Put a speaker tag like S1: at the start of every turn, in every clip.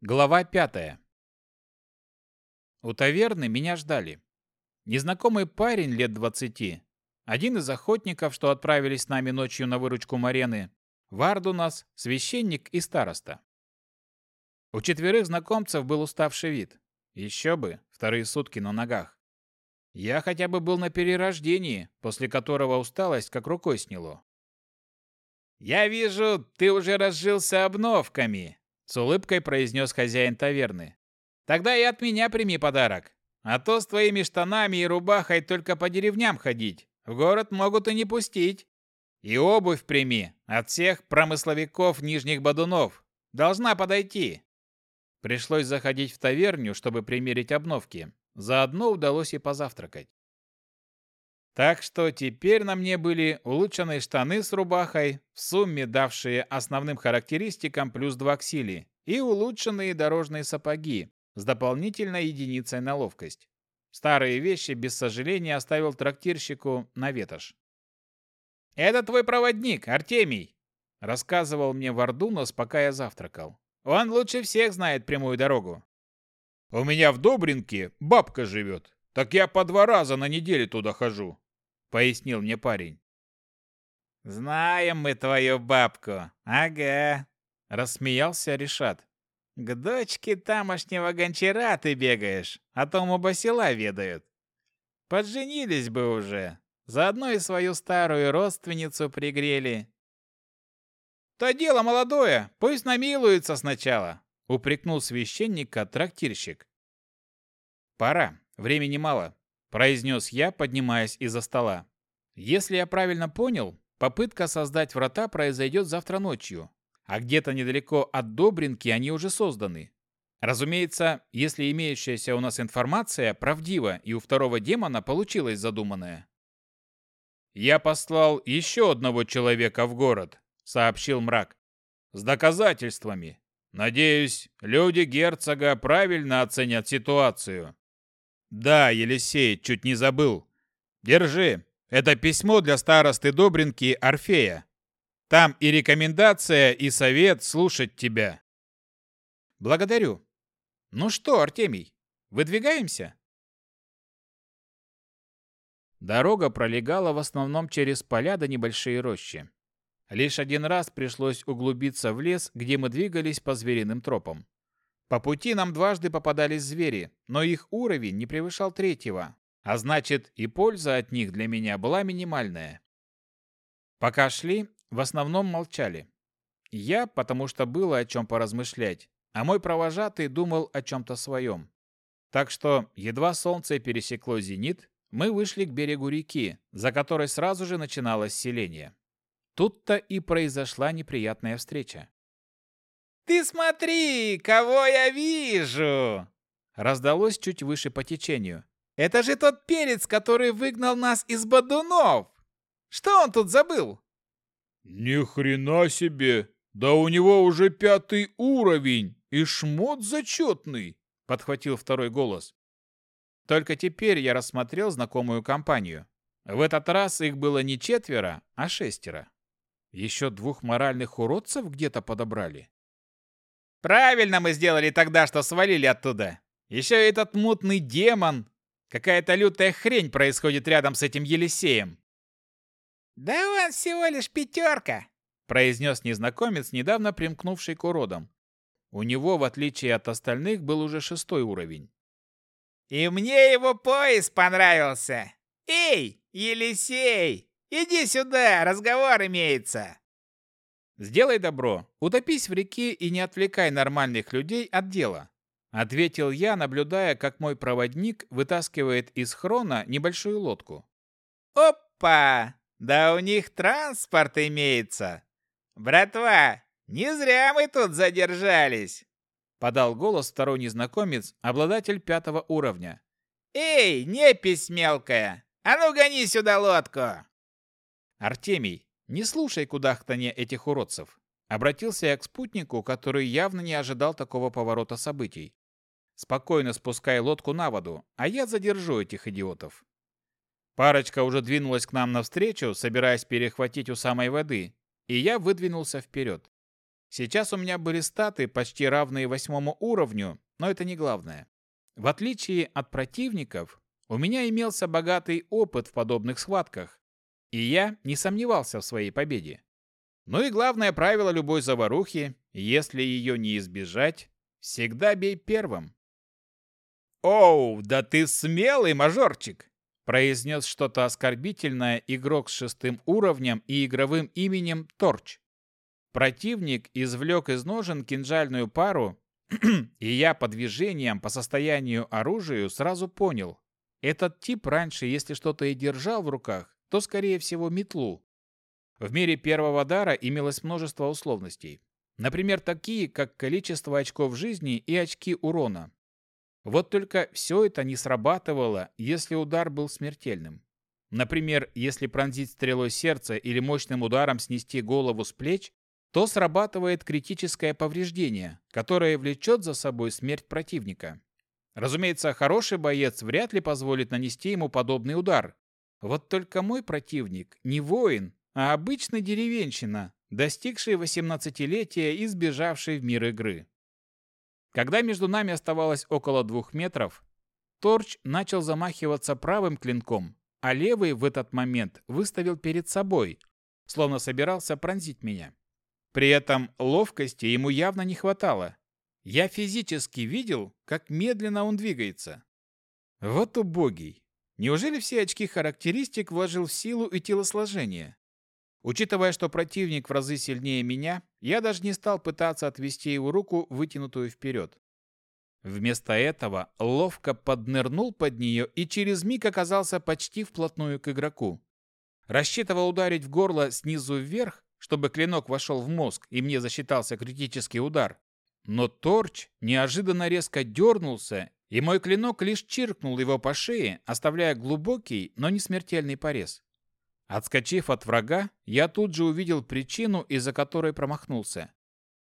S1: Глава пятая. У таверны меня ждали. Незнакомый парень лет двадцати, один из охотников, что отправились с нами ночью на выручку Марены, Вардунас, священник и староста. У четверых знакомцев был уставший вид. Еще бы, вторые сутки на ногах. Я хотя бы был на перерождении, после которого усталость как рукой сняло. «Я вижу, ты уже разжился обновками», с улыбкой произнес хозяин таверны. Тогда и от меня прими подарок. А то с твоими штанами и рубахой только по деревням ходить. В город могут и не пустить. И обувь прими от всех промысловиков Нижних Бадунов. Должна подойти. Пришлось заходить в таверню, чтобы примерить обновки. Заодно удалось и позавтракать. Так что теперь на мне были улучшенные штаны с рубахой, в сумме давшие основным характеристикам плюс 2 к силе, и улучшенные дорожные сапоги с дополнительной единицей на ловкость. Старые вещи без сожаления оставил трактирщику на ветошь. «Это твой проводник, Артемий!» рассказывал мне Вардунос, пока я завтракал. «Он лучше всех знает прямую дорогу».
S2: «У меня в Добринке бабка живет, так я по два раза на неделю туда хожу», — пояснил мне парень.
S1: «Знаем мы твою бабку, ага», — рассмеялся Решат. «К дочке тамошнего гончара ты бегаешь, а тому басила ведают. Подженились бы уже, заодно и свою старую родственницу пригрели». «То дело молодое, пусть намилуется сначала», — упрекнул священника трактирщик. «Пора, времени мало произнес я, поднимаясь из-за стола. Если я правильно понял, попытка создать врата произойдет завтра ночью, а где-то недалеко от Добринки они уже созданы. Разумеется, если имеющаяся у нас информация правдива и у второго демона получилось задуманное.
S2: «Я послал еще одного человека в город», — сообщил мрак. «С доказательствами. Надеюсь, люди герцога правильно оценят ситуацию». Да, Елисей, чуть не забыл. Держи. Это письмо для старосты Добринки Орфея. Там и рекомендация, и совет слушать тебя.
S1: Благодарю. Ну что, Артемий, выдвигаемся? Дорога пролегала в основном через поля до небольшие рощи. Лишь один раз пришлось углубиться в лес, где мы двигались по звериным тропам. По пути нам дважды попадались звери, но их уровень не превышал третьего, а значит и польза от них для меня была минимальная. Пока шли, в основном молчали. Я, потому что было о чем поразмышлять, а мой провожатый думал о чем-то своем. Так что, едва солнце пересекло зенит, мы вышли к берегу реки, за которой сразу же начиналось селение. Тут-то и произошла неприятная встреча.
S3: «Ты смотри, кого я вижу!»
S1: Раздалось чуть выше по течению.
S3: «Это же тот перец, который выгнал нас из Бадунов! Что он тут забыл?»
S2: «Ни хрена себе! Да у него уже пятый уровень, и шмот зачетный!» Подхватил второй голос.
S1: Только теперь я рассмотрел знакомую компанию. В этот раз их было не четверо, а шестеро. Еще двух моральных уродцев где-то подобрали.
S3: Правильно мы сделали тогда, что свалили оттуда. Еще этот мутный демон. Какая-то лютая хрень происходит рядом с этим Елисеем.
S4: Да он всего лишь пятерка,
S1: произнес незнакомец, недавно примкнувший к уродам. У него, в отличие от остальных, был уже шестой уровень.
S4: И мне его пояс понравился. Эй, Елисей, иди сюда, разговор имеется.
S1: «Сделай добро, утопись в реке и не отвлекай нормальных людей от дела», ответил я, наблюдая, как мой проводник вытаскивает из хрона небольшую лодку.
S3: «Опа! Да у них транспорт имеется! Братва, не зря мы тут задержались!»
S1: Подал голос второй незнакомец, обладатель пятого уровня.
S3: «Эй, непись мелкая! А ну гони сюда лодку!»
S1: Артемий, не слушай кудахтанье этих уродцев. Обратился я к спутнику, который явно не ожидал такого поворота событий. Спокойно спускай лодку на воду, а я задержу этих идиотов. Парочка уже двинулась к нам навстречу, собираясь перехватить у самой воды, и я выдвинулся вперед. Сейчас у меня были статы, почти равные восьмому уровню, но это не главное. В отличие от противников, у меня имелся богатый опыт в подобных схватках, и я не сомневался в своей победе. Ну и главное правило любой заварухи, если ее не избежать, всегда бей первым.
S3: «Оу, да ты смелый, мажорчик!»
S1: произнес что-то оскорбительное игрок с шестым уровнем и игровым именем Торч. Противник извлек из ножен кинжальную пару, и я по движениям, по состоянию оружию сразу понял. Этот тип раньше, если что-то и держал в руках, то, скорее всего, метлу. В мире первого дара имелось множество условностей. Например, такие, как количество очков жизни и очки урона. Вот только все это не срабатывало, если удар был смертельным. Например, если пронзить стрелой сердце или мощным ударом снести голову с плеч, то срабатывает критическое повреждение, которое влечет за собой смерть противника. Разумеется, хороший боец вряд ли позволит нанести ему подобный удар. Вот только мой противник не воин, а обычный деревенщина, достигший 18-летия и сбежавший в мир игры. Когда между нами оставалось около двух метров, Торч начал замахиваться правым клинком, а левый в этот момент выставил перед собой, словно собирался пронзить меня. При этом ловкости ему явно не хватало. Я физически видел, как медленно он двигается. Вот убогий. Неужели все очки характеристик вложил в силу и телосложение? Учитывая, что противник в разы сильнее меня, я даже не стал пытаться отвести его руку, вытянутую вперед. Вместо этого ловко поднырнул под нее и через миг оказался почти вплотную к игроку. Рассчитывал ударить в горло снизу вверх, чтобы клинок вошел в мозг и мне засчитался критический удар. Но торч неожиданно резко дернулся, и мой клинок лишь чиркнул его по шее, оставляя глубокий, но не смертельный порез. Отскочив от врага, я тут же увидел причину, из-за которой промахнулся.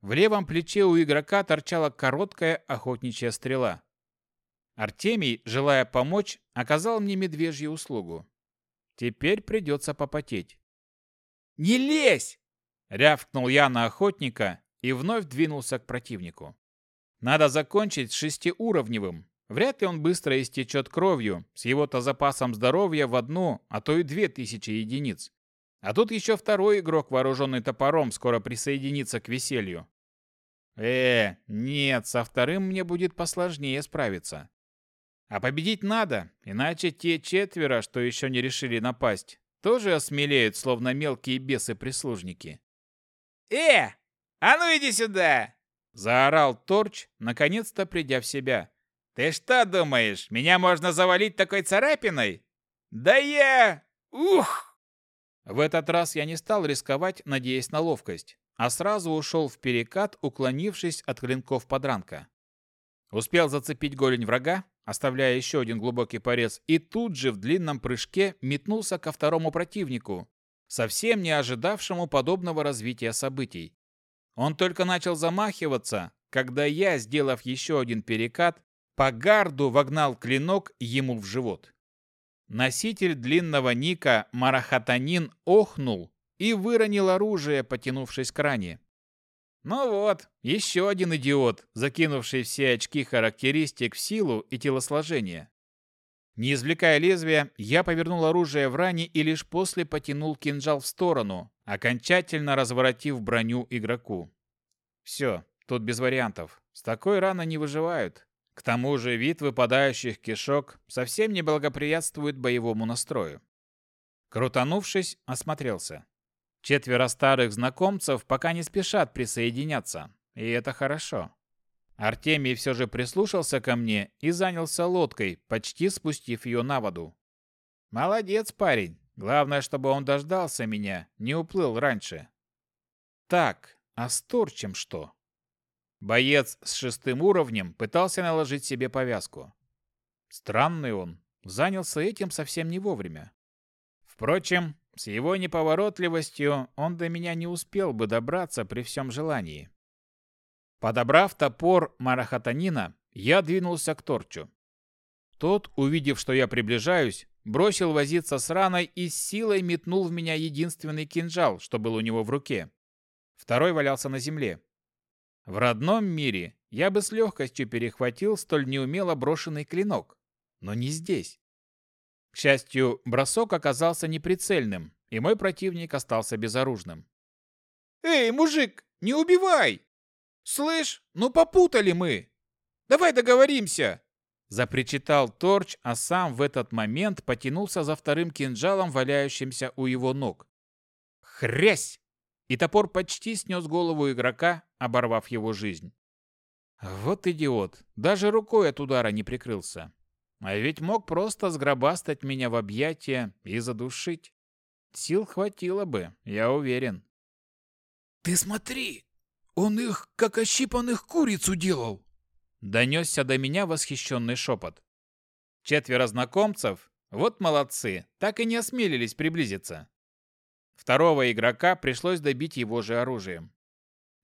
S1: В левом плече у игрока торчала короткая охотничья стрела. Артемий, желая помочь, оказал мне медвежью услугу. Теперь придется попотеть.
S3: «Не лезь!»
S1: — рявкнул я на охотника и вновь двинулся к противнику. Надо закончить с шестиуровневым, Вряд ли он быстро истечет кровью, с его-то запасом здоровья в одну, а то и две тысячи единиц. А тут еще второй игрок, вооруженный топором, скоро присоединится к веселью. Э, нет, со вторым мне будет посложнее справиться. А победить надо, иначе те четверо, что еще не решили напасть, тоже осмелеют, словно мелкие бесы-прислужники.
S3: «Э, а ну иди сюда!»
S1: Заорал Торч, наконец-то придя в себя.
S3: «Ты что думаешь, меня можно завалить такой царапиной? Да я... Ух!»
S1: В этот раз я не стал рисковать, надеясь на ловкость, а сразу ушел в перекат, уклонившись от клинков подранка. Успел зацепить голень врага, оставляя еще один глубокий порез, и тут же в длинном прыжке метнулся ко второму противнику, совсем не ожидавшему подобного развития событий. Он только начал замахиваться, когда я, сделав еще один перекат, по гарду вогнал клинок ему в живот. Носитель длинного ника Марахатанин охнул и выронил оружие, потянувшись к ране. Ну вот, еще один идиот, закинувший все очки характеристик в силу и телосложение. Не извлекая лезвия, я повернул оружие в ране и лишь после потянул кинжал в сторону, окончательно разворотив броню игроку. Все, тут без вариантов. С такой раной не выживают. К тому же вид выпадающих кишок совсем не благоприятствует боевому настрою. Крутанувшись, осмотрелся. Четверо старых знакомцев пока не спешат присоединяться, и это хорошо. Артемий все же прислушался ко мне и занялся лодкой, почти спустив ее на воду. Молодец, парень. Главное, чтобы он дождался меня, не уплыл раньше. Так, а с Торчем что? Боец с шестым уровнем пытался наложить себе повязку. Странный он, занялся этим совсем не вовремя. Впрочем, с его неповоротливостью он до меня не успел бы добраться при всем желании. Подобрав топор Марахатанина, я двинулся к Торчу. Тот, увидев, что я приближаюсь, бросил возиться с раной и с силой метнул в меня единственный кинжал, что был у него в руке. второй валялся на земле. В родном мире я бы с легкостью перехватил столь неумело брошенный клинок, но не здесь. К счастью, бросок оказался неприцельным, и мой противник остался безоружным.
S3: «Эй, мужик, не убивай! Слышь, ну попутали мы! Давай договоримся!»
S1: Запричитал Торч, а сам в этот момент потянулся за вторым кинжалом, валяющимся у его ног. Хрясь! И топор почти снес голову игрока, оборвав его жизнь. Вот идиот, даже рукой от удара не прикрылся. А ведь мог просто сгробастать меня в объятия и задушить. Сил хватило бы, я уверен.
S2: «Ты смотри, он их, как ощипанных куриц, уделал!»
S1: Донесся до меня восхищенный шепот. Четверо знакомцев, вот молодцы, так и не осмелились приблизиться. Второго игрока пришлось добить его же оружием.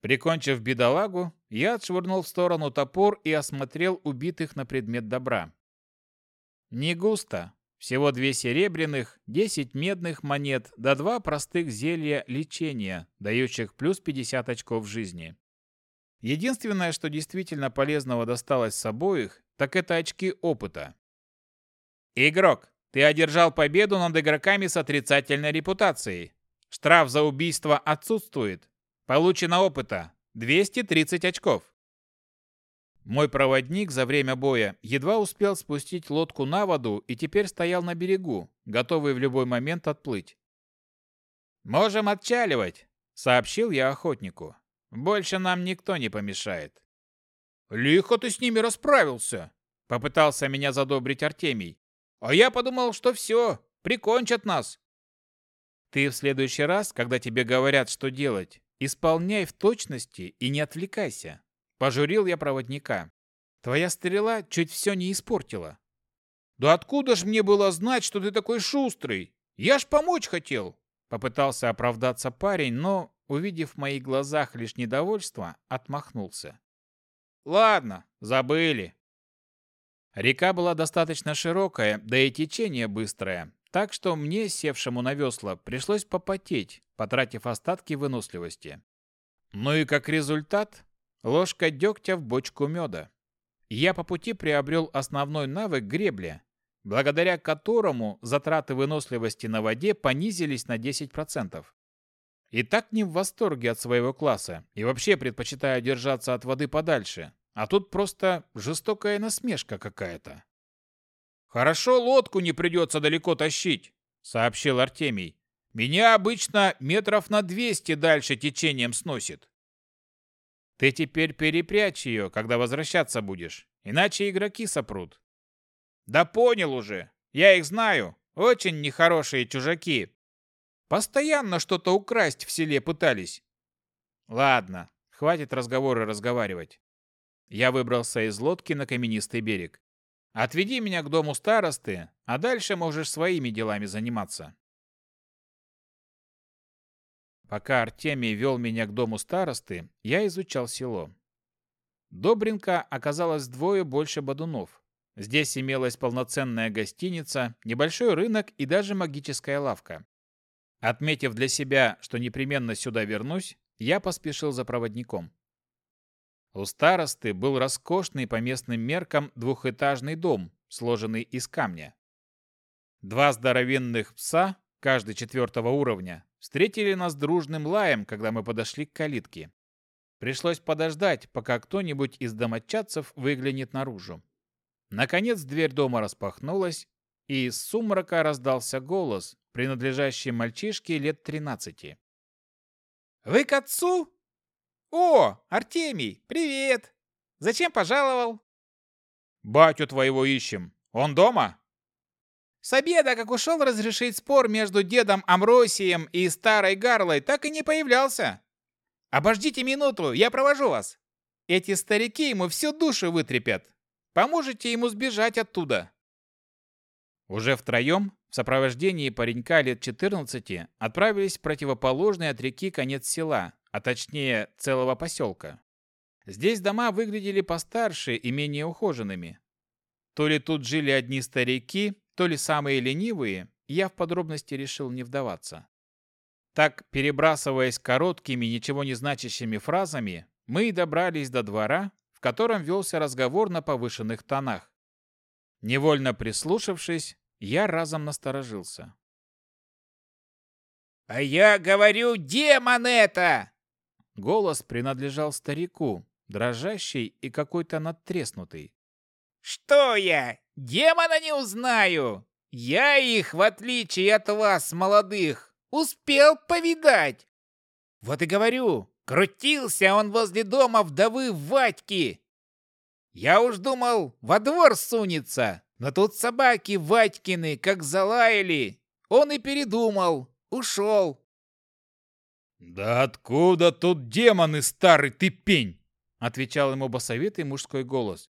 S1: Прикончив бедолагу, я отшвырнул в сторону топор и осмотрел убитых на предмет добра. Не густо. Всего две серебряных, десять медных монет, да два простых зелья лечения, дающих плюс 50 очков жизни. Единственное, что действительно полезного досталось с обоих, так это очки опыта. Игрок, ты одержал победу над игроками с отрицательной репутацией. Штраф за убийство отсутствует. Получено опыта 230 очков. Мой проводник за время боя едва успел спустить лодку на воду и теперь стоял на берегу, готовый в любой момент отплыть. «Можем отчаливать», — сообщил я охотнику. «Больше нам никто не помешает».
S3: «Лихо ты с ними расправился», — попытался меня задобрить Артемий. «А я подумал, что все, прикончат нас».
S1: Ты в следующий раз, когда тебе говорят, что делать, исполняй в точности и не отвлекайся. Пожурил я проводника. Твоя стрела чуть все не испортила.
S3: Да откуда ж мне было знать, что ты такой шустрый? Я ж помочь хотел.
S1: Попытался оправдаться парень, но, увидев в моих глазах лишь недовольство, отмахнулся. Ладно, забыли. Река была достаточно широкая, да и течение быстрое, так что мне, севшему на весла, пришлось попотеть, потратив остатки выносливости. Ну и как результат, ложка дегтя в бочку меда. Я по пути приобрел основной навык гребля, благодаря которому затраты выносливости на воде понизились на 10%. И так не в восторге от своего класса, и вообще предпочитаю держаться от воды подальше, а тут просто жестокая насмешка какая-то.
S3: «Хорошо лодку не придется далеко тащить», — сообщил Артемий. «Меня обычно метров на двести дальше течением сносит».
S1: «Ты теперь перепрячь ее, когда возвращаться будешь, иначе игроки сопрут».
S3: «Да понял уже. Я их знаю. Очень нехорошие чужаки. Постоянно что-то украсть в селе пытались».
S1: «Ладно, хватит разговоры разговаривать». Я выбрался из лодки на каменистый берег. Отведи меня к дому старосты, а дальше можешь своими делами заниматься. Пока Артемий вел меня к дому старосты, я изучал село. Добринка оказалось вдвое больше бодунов. Здесь имелась полноценная гостиница, небольшой рынок и даже магическая лавка. Отметив для себя, что непременно сюда вернусь, я поспешил за проводником. У старосты был роскошный по местным меркам двухэтажный дом, сложенный из камня. Два здоровенных пса, каждый четвертого уровня, встретили нас дружным лаем, когда мы подошли к калитке. Пришлось подождать, пока кто-нибудь из домочадцев выглянет наружу. Наконец дверь дома распахнулась, и из сумрака раздался голос, принадлежащий мальчишке лет тринадцати.
S4: «Вы к отцу?» «О, Артемий, привет! Зачем пожаловал?»
S3: «Батю твоего ищем. Он дома?»
S4: С обеда, как ушел разрешить спор между дедом Амросием и старой Гарлой, так и не появлялся. Обождите минуту, я провожу вас. Эти старики ему всю душу вытрепят. Поможете ему сбежать оттуда.
S1: Уже втроем, в сопровождении паренька лет 14, отправились в противоположный от реки конец села, а точнее целого поселка. Здесь дома выглядели постарше и менее ухоженными. То ли тут жили одни старики, то ли самые ленивые, я в подробности решил не вдаваться. Так, перебрасываясь короткими, ничего не значащими фразами, мы и добрались до двора, в котором велся разговор на повышенных тонах. Невольно прислушавшись, я разом насторожился.
S4: «А я говорю, демон это!»
S1: Голос принадлежал старику, дрожащий и какой-то надтреснутый.
S4: «Что я? Демона не узнаю! Я их, в отличие от вас, молодых, успел повидать! Вот и говорю, крутился он возле дома вдовы Вадьки. Я уж думал, во двор сунется, но тут собаки Вадькины как залаяли. Он и передумал, ушел.
S2: «Да откуда тут демоны, старый ты пень?»
S1: Отвечал ему басовитый мужской голос.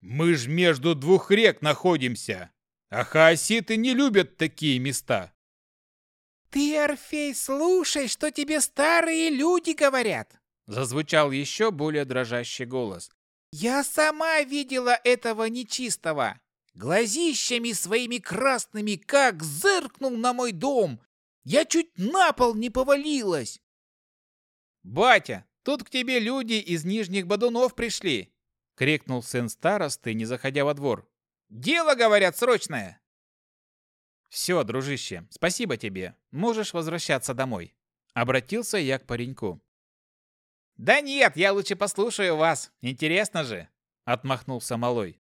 S2: «Мы ж между двух рек находимся, а хаоситы не любят такие места».
S4: «Ты, Орфей, слушай, что тебе старые люди говорят!»
S1: Зазвучал еще более дрожащий голос.
S4: «Я сама видела этого нечистого! Глазищами своими красными как зыркнул на мой дом! Я чуть на пол не повалилась!»
S1: «Батя, тут к тебе люди из Нижних Бодунов пришли!» — крикнул сын старосты, не заходя во двор.
S4: «Дело, говорят, срочное!»
S1: «Все, дружище, спасибо тебе. Можешь возвращаться домой». Обратился я к пареньку.
S4: «Да нет, я лучше послушаю вас. Интересно же!»
S1: Отмахнулся малой.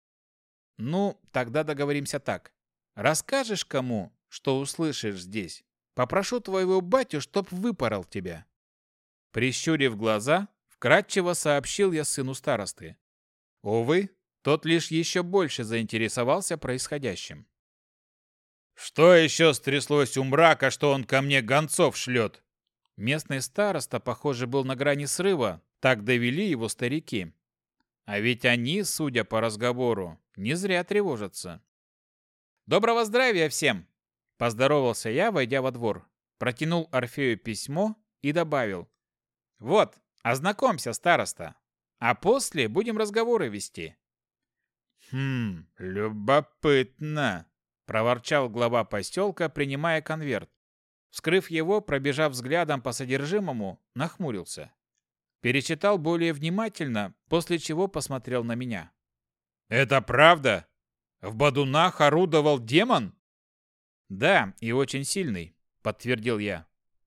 S1: «Ну, тогда договоримся так. Расскажешь кому, что услышишь здесь? Попрошу твоего батю, чтоб выпорол тебя». Прищурив глаза, вкратчиво сообщил я сыну старосты. Увы, тот лишь еще больше заинтересовался происходящим.
S2: «Что еще стряслось у мрака, что он ко мне гонцов шлет?»
S1: Местный староста, похоже, был на грани срыва, так довели его старики. А ведь они, судя по разговору, не зря тревожатся. «Доброго здравия всем!» Поздоровался я, войдя во двор. Протянул Орфею письмо и добавил. «Вот, ознакомься, староста. А после будем разговоры вести».
S2: «Хм, любопытно», — проворчал глава поселка, принимая конверт.
S1: Вскрыв его, пробежав взглядом по содержимому, нахмурился. Перечитал более внимательно, после чего посмотрел на меня.
S2: «Это правда? В Бадунах орудовал демон?»
S1: «Да, и очень сильный», — подтвердил я.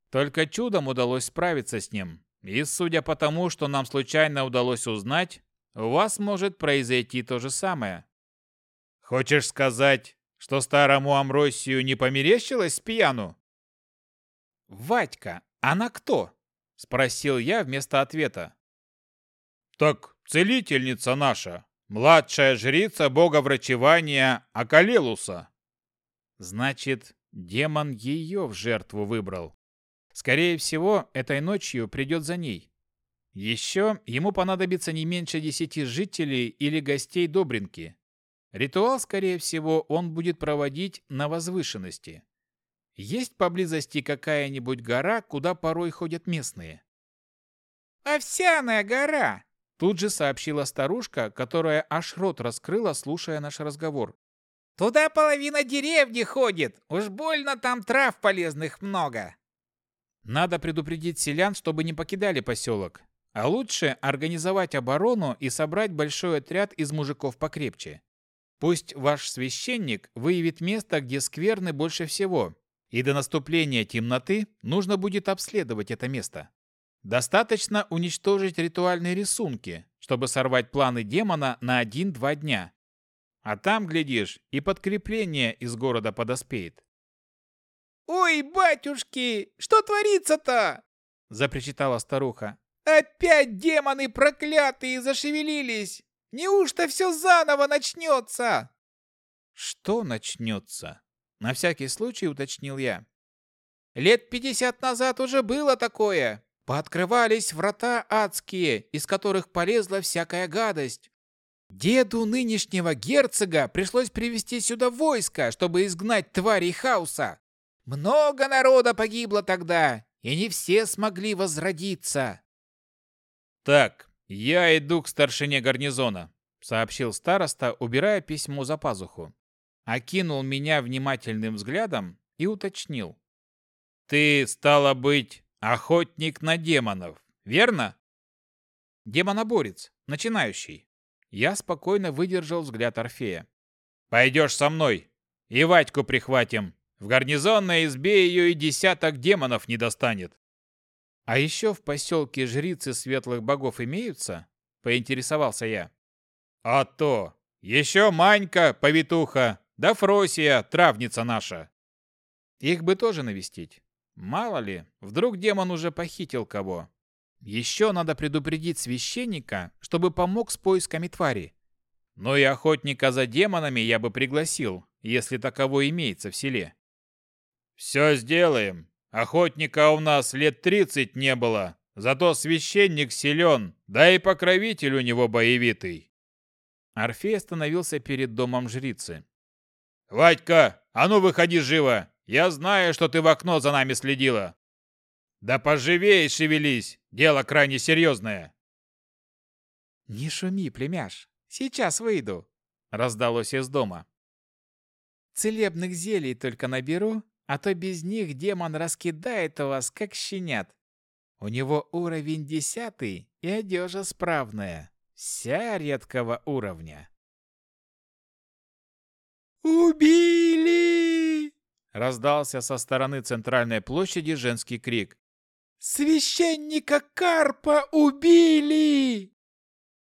S1: «Только чудом удалось справиться с ним. И судя по тому, что нам случайно удалось узнать, у вас может произойти то же самое».
S2: «Хочешь сказать, что старому Амросию не померещилось пьяну?»
S1: «Вадька, она кто?» — спросил я вместо ответа.
S2: «Так целительница наша, младшая жрица бога врачевания Акалелуса».
S1: «Значит, демон ее в жертву выбрал. Скорее всего, этой ночью придет за ней. Еще ему понадобится не меньше десяти жителей или гостей Добринки. Ритуал, скорее всего, он будет проводить на возвышенности. Есть поблизости какая-нибудь гора, куда порой ходят местные?
S4: «Овсяная гора!»
S1: Тут же сообщила старушка, которая аж рот раскрыла, слушая наш разговор.
S4: «Туда половина деревни ходит. Уж больно там трав полезных много».
S1: Надо предупредить селян, чтобы не покидали поселок. А лучше организовать оборону и собрать большой отряд из мужиков покрепче. Пусть ваш священник выявит место, где скверны больше всего, и до наступления темноты нужно будет обследовать это место. Достаточно уничтожить ритуальные рисунки, чтобы сорвать планы демона на один-два дня. А там, глядишь, и подкрепление из города подоспеет.
S4: «Ой, батюшки, что творится-то?» – запричитала старуха. «Опять демоны проклятые зашевелились! Неужто все заново начнется?»
S1: «Что начнется?» На всякий случай уточнил я. Лет пятьдесят назад уже было такое. Пооткрывались врата адские, из которых полезла всякая гадость. Деду нынешнего герцога пришлось привести сюда войско, чтобы изгнать тварей хаоса. Много народа погибло тогда, и не все смогли возродиться. Так, я иду к старшине гарнизона, сообщил староста, убирая письмо за пазуху окинул меня внимательным взглядом и уточнил.
S2: ты, стало быть, охотник на демонов, верно?
S1: Демоноборец, начинающий. Я спокойно выдержал взгляд Орфея.
S2: Пойдешь со мной. И Ватьку прихватим. В гарнизонной избе ее и десяток демонов не достанет.
S1: А еще в поселке жрицы светлых богов имеются? Поинтересовался я.
S2: А то! Еще Манька, повитуха, да Фросия, травница наша.
S1: Их бы тоже навестить. Мало ли, вдруг демон уже похитил кого. Еще надо предупредить священника, чтобы помог с поисками твари. Но и охотника за демонами я бы пригласил, если таково имеется в селе.
S2: «Все сделаем. Охотника у нас лет тридцать не было, зато священник силен, да и покровитель у него боевитый».
S1: Орфей остановился перед домом жрицы.
S2: «Вадька, а ну выходи живо! Я знаю, что ты в окно за нами следила!» «Да поживей шевелись! Дело крайне серьезное!»
S1: «Не шуми, племяш! Сейчас выйду!» — раздалось из дома. «Целебных зелий только наберу, а то без них демон раскидает вас, как щенят. У него уровень десятый и одежа справная, вся редкого уровня».
S4: «Убили!»
S1: — раздался со стороны центральной площади женский крик.
S4: «Священника Карпа убили!»